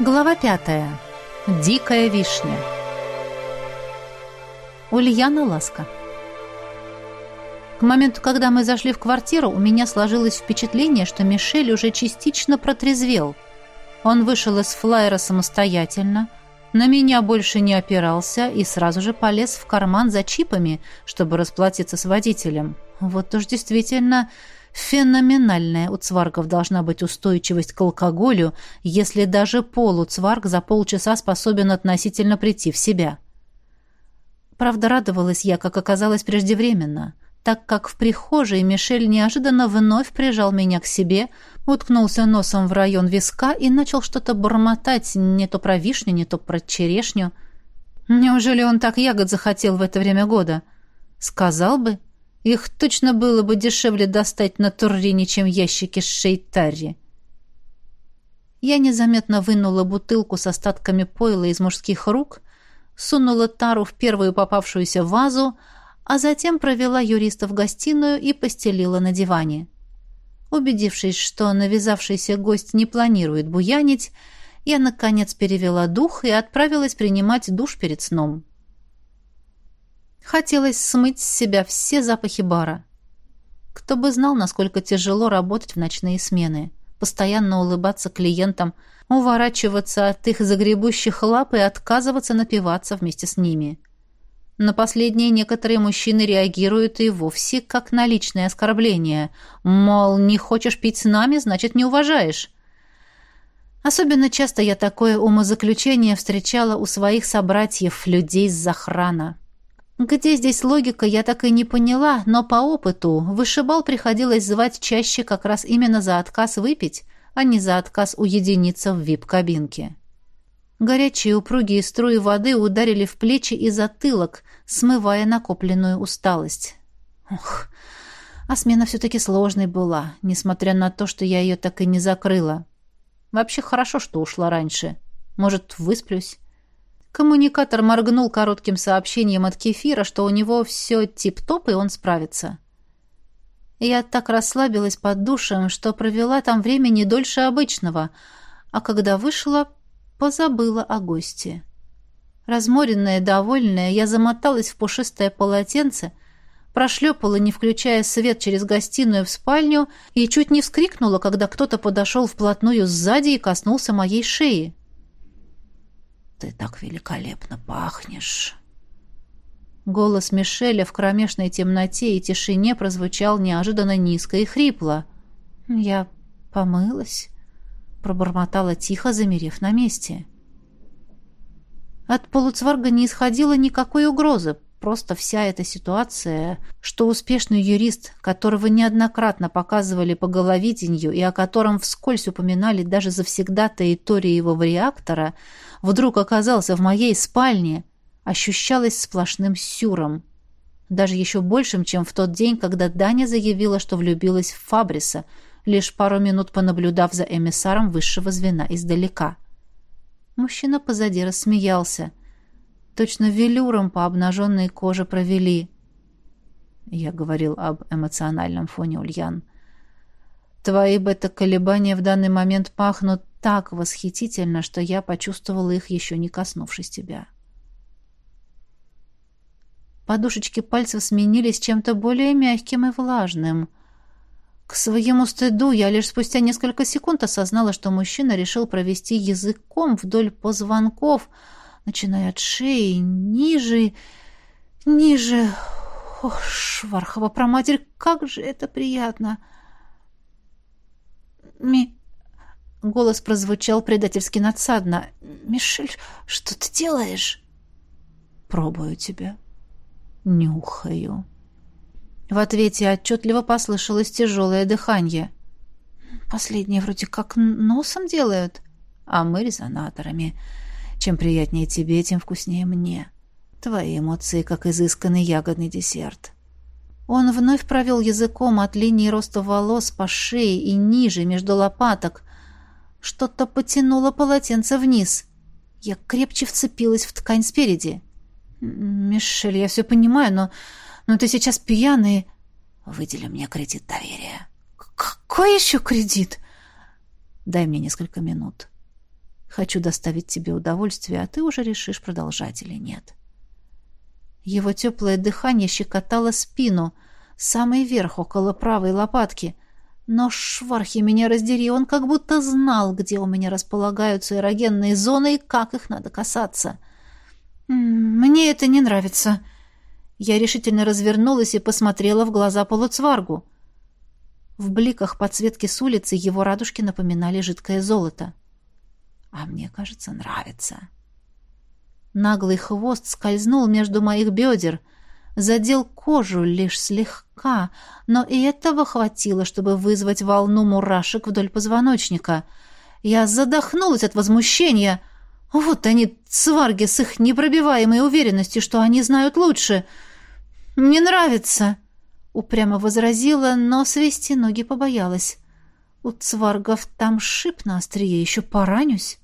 Глава пятая. Дикая вишня. Ульяна Ласка. К моменту, когда мы зашли в квартиру, у меня сложилось впечатление, что Мишель уже частично протрезвел. Он вышел из флайера самостоятельно, на меня больше не опирался и сразу же полез в карман за чипами, чтобы расплатиться с водителем. Вот уж действительно Феноменальная у цваргов должна быть устойчивость к алкоголю, если даже полуцварг за полчаса способен относительно прийти в себя. Правда, радовалась я, как оказалось преждевременно, так как в прихожей Мишель неожиданно вновь прижал меня к себе, уткнулся носом в район виска и начал что-то бормотать не то про вишню, не то про черешню. Неужели он так ягод захотел в это время года? Сказал бы, их точно было бы дешевле достать на Туррине, чем ящики с шейтарри. Я незаметно вынула бутылку с остатками пойла из мужских рук, сунула тару в первую попавшуюся вазу, а затем провела юриста в гостиную и постелила на диване. Убедившись, что навязавшийся гость не планирует буянить, я, наконец, перевела дух и отправилась принимать душ перед сном. Хотелось смыть с себя все запахи бара. Кто бы знал, насколько тяжело работать в ночные смены. Постоянно улыбаться клиентам, уворачиваться от их загребущих лап и отказываться напиваться вместе с ними. На последние некоторые мужчины реагируют и вовсе как на личное оскорбление. Мол, не хочешь пить с нами, значит, не уважаешь. Особенно часто я такое умозаключение встречала у своих собратьев, людей с захрана. Где здесь логика, я так и не поняла, но по опыту вышибал приходилось звать чаще как раз именно за отказ выпить, а не за отказ уединиться в вип-кабинке. Горячие упругие струи воды ударили в плечи и затылок, смывая накопленную усталость. Ух, а смена все-таки сложной была, несмотря на то, что я ее так и не закрыла. Вообще хорошо, что ушла раньше. Может, высплюсь. Коммуникатор моргнул коротким сообщением от Кефира, что у него все тип-топ, и он справится. Я так расслабилась под душем, что провела там время не дольше обычного, а когда вышла, позабыла о гости. Разморенная, довольная, я замоталась в пушистое полотенце, прошлепала, не включая свет через гостиную в спальню, и чуть не вскрикнула, когда кто-то подошел вплотную сзади и коснулся моей шеи. Ты так великолепно пахнешь. Голос Мишеля в кромешной темноте и тишине прозвучал неожиданно низко и хрипло. Я помылась, пробормотала тихо, замерев на месте. От полуцварга не исходило никакой угрозы, просто вся эта ситуация, что успешный юрист, которого неоднократно показывали по головидению и о котором вскользь упоминали даже завсегдатые Ториевого реактора, вдруг оказался в моей спальне, ощущалось сплошным сюром. Даже еще большим, чем в тот день, когда Даня заявила, что влюбилась в Фабриса, лишь пару минут понаблюдав за эмиссаром высшего звена издалека. Мужчина позади рассмеялся — Точно велюром по обнаженной коже провели. Я говорил об эмоциональном фоне Ульян. Твои бета-колебания в данный момент пахнут так восхитительно, что я почувствовала их, еще не коснувшись тебя. Подушечки пальцев сменились чем-то более мягким и влажным. К своему стыду я лишь спустя несколько секунд осознала, что мужчина решил провести языком вдоль позвонков, начиная от шеи, ниже, ниже. Ох, Швархова проматерь, как же это приятно! Ми... Голос прозвучал предательски надсадно. «Мишель, что ты делаешь?» «Пробую тебя. Нюхаю». В ответе отчетливо послышалось тяжелое дыхание. «Последнее вроде как носом делают, а мы резонаторами». Чем приятнее тебе, тем вкуснее мне. Твои эмоции, как изысканный ягодный десерт. Он вновь провел языком от линии роста волос по шее и ниже, между лопаток. Что-то потянуло полотенце вниз. Я крепче вцепилась в ткань спереди. «Мишель, я все понимаю, но, но ты сейчас пьяный. Выдели мне кредит доверия». «Какой еще кредит?» «Дай мне несколько минут». Хочу доставить тебе удовольствие, а ты уже решишь, продолжать или нет. Его теплое дыхание щекотало спину, самый верх, около правой лопатки. Но швархи меня раздери, он как будто знал, где у меня располагаются эрогенные зоны и как их надо касаться. «Мне это не нравится». Я решительно развернулась и посмотрела в глаза полуцваргу. В бликах подсветки с улицы его радужки напоминали жидкое золото. А мне, кажется, нравится. Наглый хвост скользнул между моих бедер, задел кожу лишь слегка, но и этого хватило, чтобы вызвать волну мурашек вдоль позвоночника. Я задохнулась от возмущения. Вот они, сварги, с их непробиваемой уверенностью, что они знают лучше. «Не нравится!» — упрямо возразила, но свести ноги побоялась. У цваргов там шип на острие, еще поранюсь.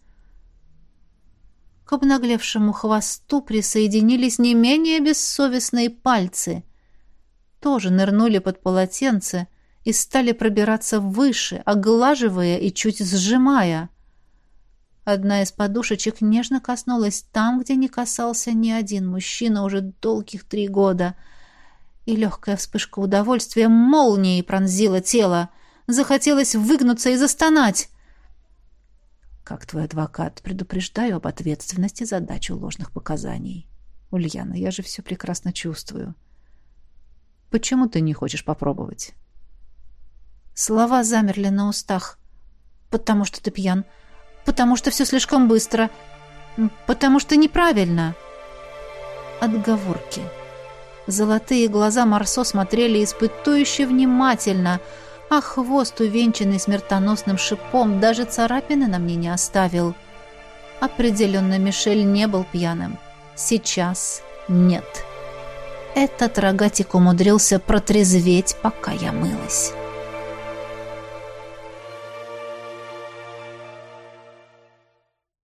К обнаглевшему хвосту присоединились не менее бессовестные пальцы. Тоже нырнули под полотенце и стали пробираться выше, оглаживая и чуть сжимая. Одна из подушечек нежно коснулась там, где не касался ни один мужчина уже долгих три года. И легкая вспышка удовольствия молнией пронзила тело. Захотелось выгнуться и застонать. Как твой адвокат, предупреждаю об ответственности за дачу ложных показаний. Ульяна, я же все прекрасно чувствую. Почему ты не хочешь попробовать? Слова замерли на устах. Потому что ты пьян. Потому что все слишком быстро. Потому что неправильно. Отговорки. Золотые глаза Марсо смотрели испытующе внимательно — а хвост, увенчанный смертоносным шипом, даже царапины на мне не оставил. Определенно Мишель не был пьяным. Сейчас нет. Этот рогатик умудрился протрезветь, пока я мылась.